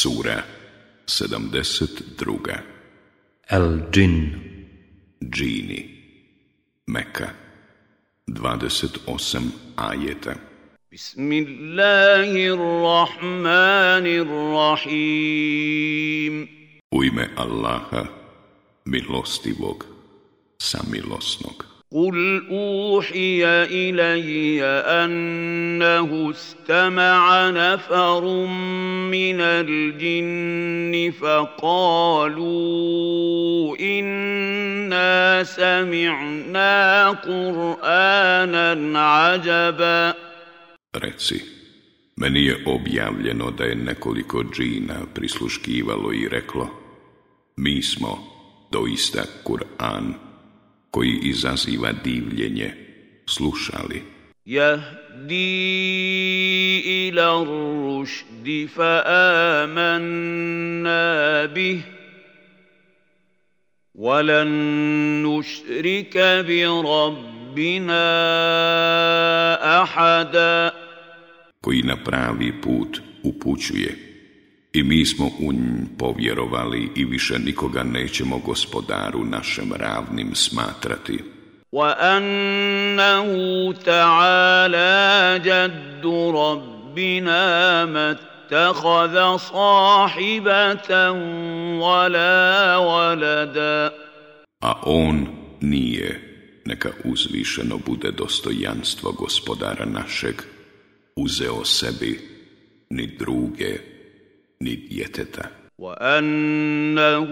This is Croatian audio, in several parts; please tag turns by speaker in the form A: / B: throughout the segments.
A: Sura 72.
B: El-Džin
A: Džini. Meka. 28 ajeta.
C: Bismillahirrahmanirrahim.
A: U ime Allaha, milostivog, samilosnog.
C: قل اوحي الي انه استمع نفر من الجن فقالوا انا سمعنا قرانا عجبا
A: Reci, meni je objavljeno da je nekoliko džina prisluškivalo i reklo, mi smo doista Kur'an koji izaziva divljenje, slušali.
C: يهدي الى الرشد فامنا به ولن نشرك بربنا احدا
A: koji na pravi put upućuje. I mi smo u nj povjerovali i više nikoga nećemo gospodaru našem ravnim smatrati.
C: وانه تعالى جد ربنا ما اتخذ صاحبه ولا ولدا
A: A on nije, neka uzvišeno bude dostojanstvo gospodara našeg, uzeo sebi ni druge, ni djeteta.
C: وانه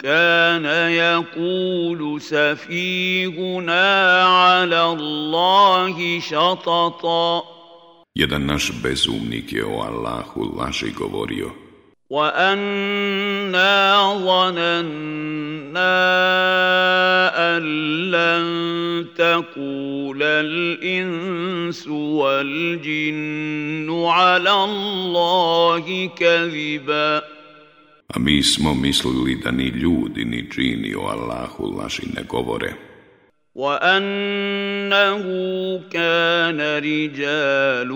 C: كان يقول سفيهنا على الله شططا
A: Jedan naš bezumnik je o Allahu laži govorio,
C: وانا ظننا لن تقول الانس والجن على الله كذبا
A: a mi smo mislili da ni ljudi ni džini o Allahu laži ne govore.
C: وانه كان رجال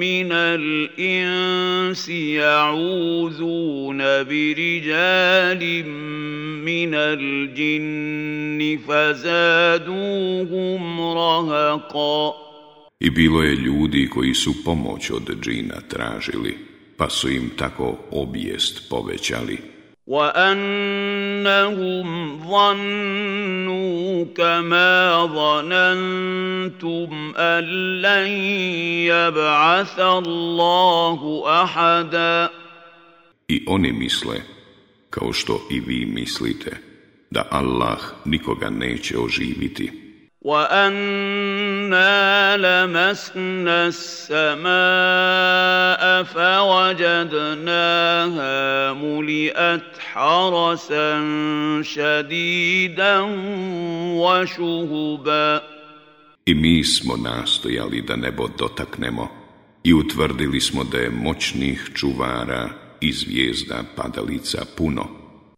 C: من الانس يعوذون برجال من الجن فزادوهم رهقا
A: I bilo je ljudi koji su pomoć od džina tražili, pa su im tako obijest povećali.
C: وانهم ظنوا كما ظننتم ان لن يبعث الله احدا
A: I oni misle, kao što i vi mislite, da Allah nikoga neće oživiti.
C: وانا لمسنا السماء فوجدناها ملئت حرسا شديدا وشهبا
A: I mi smo nastojali da nebo dotaknemo i utvrdili smo da je moćnih čuvara i zvijezda padalica puno.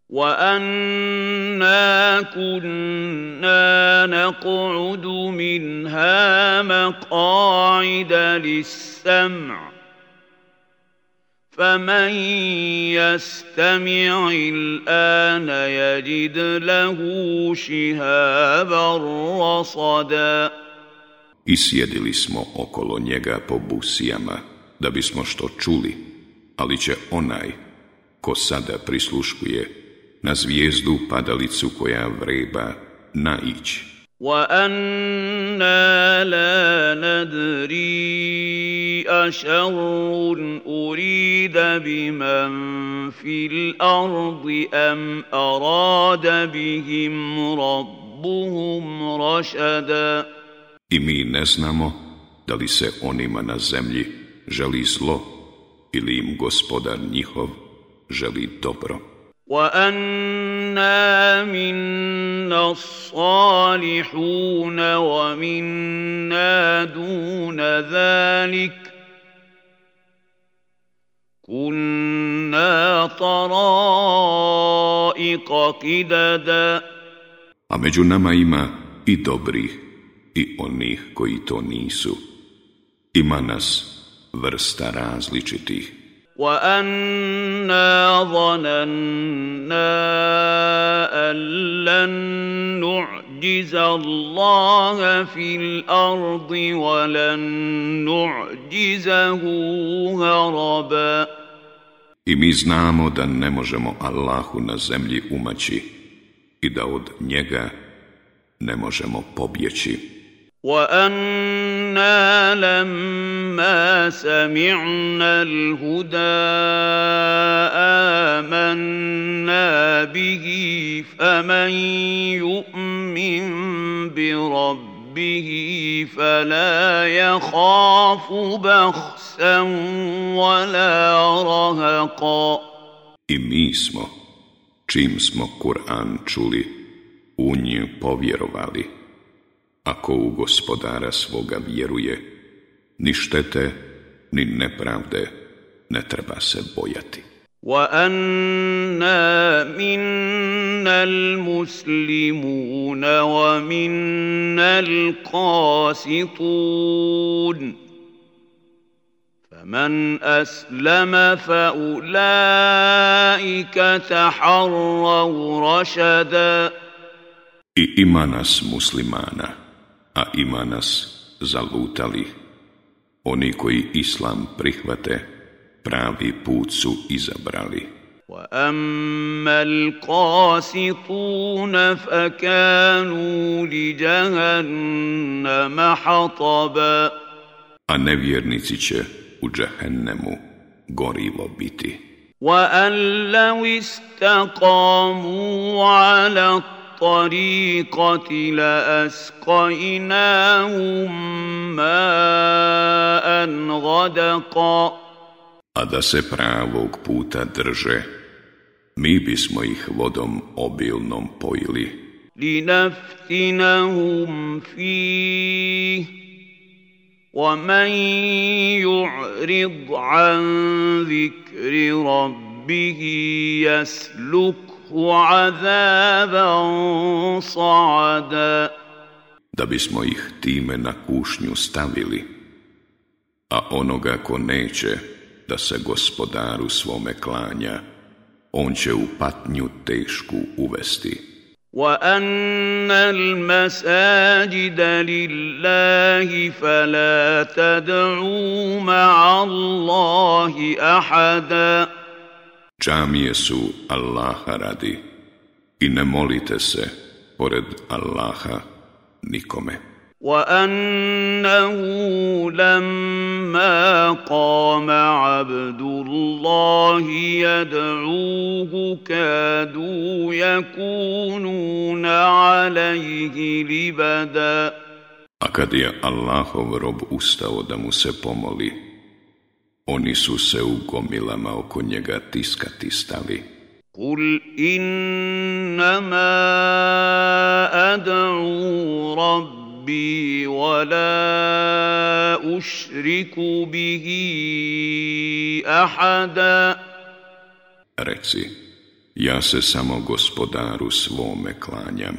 C: وانا كنا نقعد منها مقاعد للسمع فمن يستمع الان يجد له شهابا رصدا
A: I sjedili smo okolo njega po busijama, da bismo što čuli, ali će onaj, ko sada prisluškuje, na zvijezdu padalicu koja vreba naići.
C: وانا لا ندري اشر اريد بمن في الارض ام اراد بهم ربهم رشدا
A: I mi ne znamo da li se onima na zemlji želi zlo ili im gospodar njihov želi dobro.
C: وانا منا الصالحون ومنا دون ذلك كنا طرائق قددا
A: A među nama ima i dobrih i onih koji to nisu. Ima nas vrsta različitih.
C: وأنا ظننا أن لن نعجز الله في الأرض ولن نعجزه هربا
A: I mi znamo da ne možemo Allahu na zemlji umaći i da od njega ne možemo pobjeći.
C: وأنا لما سمعنا الهدى آمنا به فمن يؤمن بربه فلا يخاف بخسا ولا رهقا
A: I mi smo, čim smo Kur'an čuli, u nju povjerovali. Ako u gospodara svoga vjeruje, ni štete, ni nepravde ne treba se bojati.
C: وأنا منا المسلمون ومنا القاسطون فمن أسلم فأولئك تحروا رشدا
A: I ima nas muslimana, a ima nas zalutali. Oni koji islam prihvate, pravi put su izabrali.
C: واما القاسطون فكانوا لجهنم حطبا
A: A nevjernici će u džehennemu gorivo biti.
C: وان لو استقاموا على الطريقه لاسقيناهم ماء غدقا
A: A da se pravog puta drže, mi bismo ih vodom obilnom pojili,
C: لنفتنهم فيه ومن يعرض عن ذكر ربه يسلكه عذابا صعدا
A: da bismo ih time na kušnju stavili, a onoga ko neće da se gospodaru svome klanja, on će u patnju tešku uvesti.
C: وان المساجد لله فلا تدعوا مع الله احدا
A: Džamije su Allaha radi i ne molite se pored Allaha nikome.
C: وانه لما قام عبد الله يدعوه كادوا يكونون عليه لبدا
A: A kad je Allahov rob ustao da mu se pomoli, oni su se u gomilama oko njega tiskati stali.
C: Kul innama ad'u rabbi wa la ušriku bihi ahada.
A: Reci, ja se samo gospodaru svome klanjam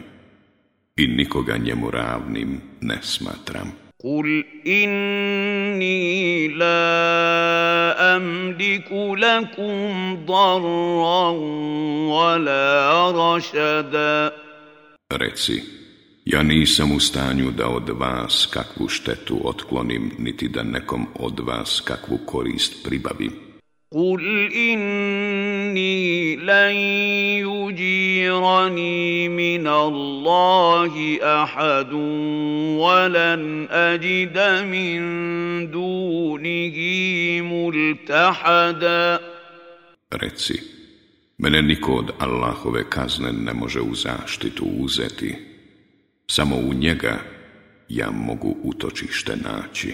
A: i nikoga njemu ravnim ne smatram.
C: Kul inni la املك لكم ضرا ولا رشدا
A: Reci, ja nisam u stanju da od vas kakvu štetu otklonim, niti da nekom od vas kakvu korist pribavim.
C: قل اني لن يجيرني من الله احد ولن اجد من دونه ملتحدا
A: Reci, mene niko od Allahove kazne ne može u zaštitu uzeti, samo u njega ja mogu utočište naći.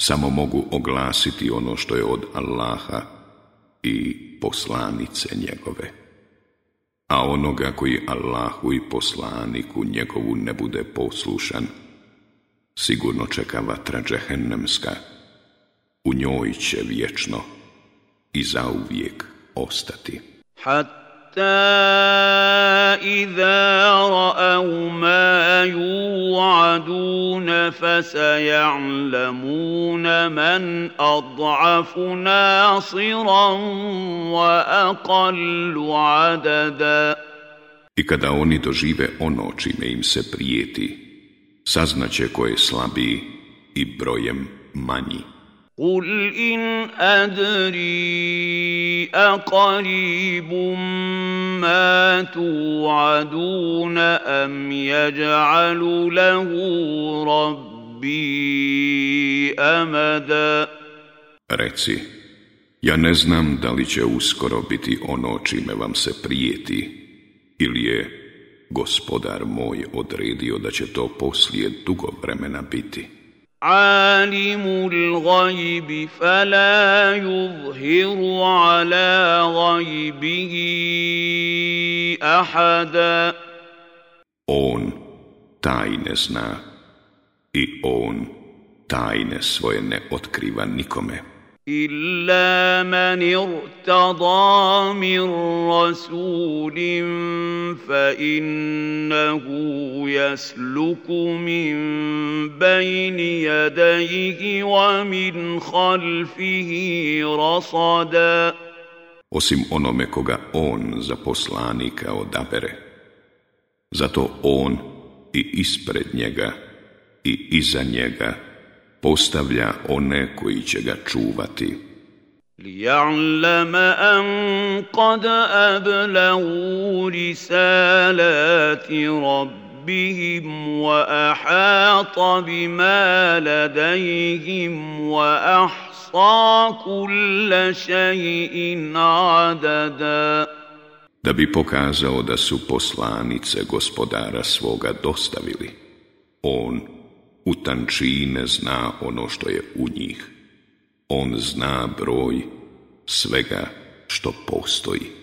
A: Samo mogu oglasiti ono što je od Allaha i poslanice njegove. A onoga koji Allahu i poslaniku njegovu ne bude poslušan, sigurno čeka vatra džehennemska, u njoj će vječno i zauvijek ostati.
C: إذا رأوا ما يوعدون فسيعلمون من أضعف ناصرا وأقل عددا
A: I kada oni dožive ono čime im se prijeti, saznaće ko je slabiji i brojem manji.
C: قل إن أدري أقريب ما توعدون أم يجعل له ربي أمدا
A: Reci, ja ne znam da li će uskoro biti ono čime vam se prijeti, ili je gospodar moj odredio da će to poslije dugo vremena biti.
C: عالم الغيب فلا يظهر على غيبه احدا
A: On tajne zna i on tajne svoje ne otkriva nikome.
C: إلا من ارتضى من رسول فإنه يسلك من بين يديه ومن خلفه رصدا
A: Osim onome koga on za poslanika odabere. Zato on i ispred njega i iza njega postavlja one koji će ga čuvati.
C: ليعلم أن قد أبلغوا رسالات ربهم وأحاط بما لديهم وأحصى كل شيء عددا
A: Da bi pokazao da su poslanice gospodara svoga dostavili, on u tančine zna ono što je u njih. On zna broj svega što postoji.